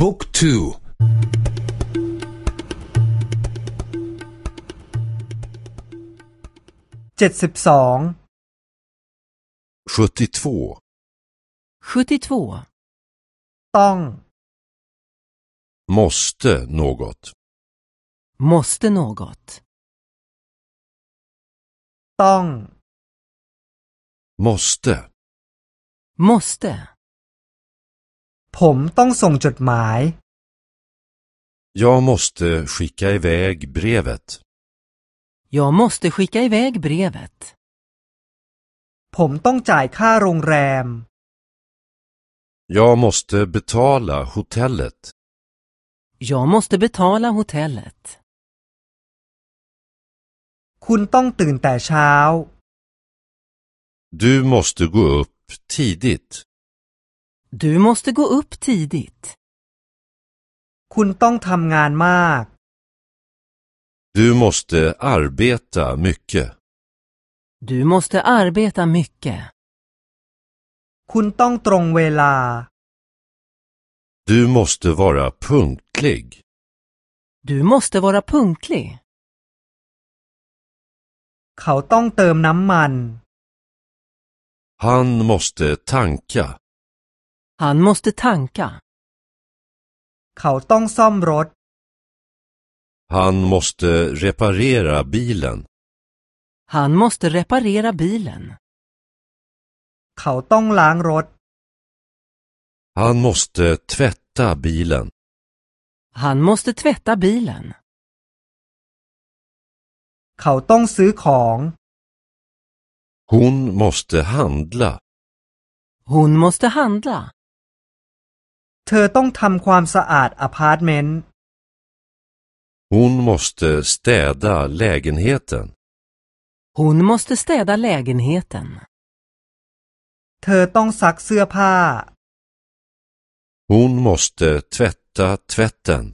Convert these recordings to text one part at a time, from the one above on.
บุ๊กทู เจ็ดสิบสอง 72. 72. ต้อง Måste något. Måste något. ต้อง Måste. Måste. ผมต้องส่งจดหมาย Jag måste skicka iväg brevet. Jag måste skicka iväg brevet. ผมต้องจ่ายค่าโรงแรม Jag måste betala hotellet. Jag måste betala hotellet. คุณต้องตื่นแต่เช้า Du måste gå upp tidigt. Du måste gå upp tidigt. คุณต้องทำงานมาก Du måste arbeta mycket. Du måste arbeta mycket. คุณต้องตรงเวลา Du måste vara punktlig. Du måste vara punktlig. เขาต้องเติมน้ำมัน Han måste tanka. Han måste tanka. เขาต้องซ่อมรถ Han måste reparera bilen. Han måste reparera bilen. เขาต้องล้างรถ Han måste tvätta bilen. Han måste tvätta bilen. เขาต้องซื้อของ Hon måste handla. Hon måste handla. เธอต้องทำความสะอาดอพาร์ตเมนต์ Hon måste städa lägenheten. Hon måste städa lägenheten. เธอต้องซักเสื้อผ้า Hon måste tvätta tvätten.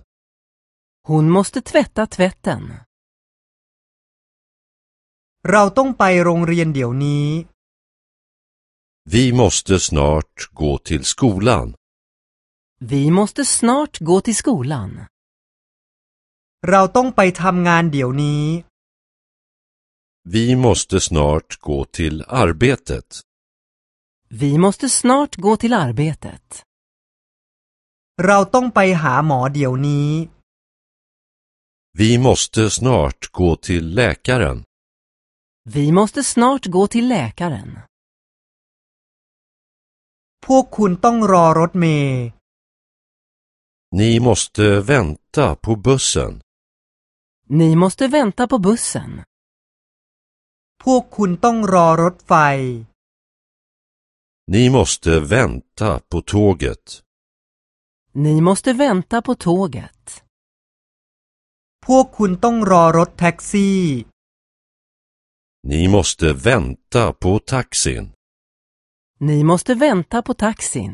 Hon måste tvätta tvätten. เราต้องไปโรงเรียนเดี๋ยวนี้ Vi måste snart gå till skolan. Vi måste snart gå till skolan. เราต้องไปทำงานเดี๋ยวนี้ Vi måste snart gå till arbetet. Vi måste snart gå till arbetet. เราต้องไปหาหมอเดี๋ยวนี้ Vi måste snart gå till läkaren. Vi måste snart gå till läkaren. พวกคุณต้องรอรถเมล์ Ni måste vänta på bussen. Ni måste vänta på bussen. พวกคุณต้องรอรถไฟ Ni måste vänta på tåget. Ni måste vänta på tåget. พวกคุณต้องรอรถแท็กซี่ Ni måste vänta på taxin. Ni måste vänta på taxin.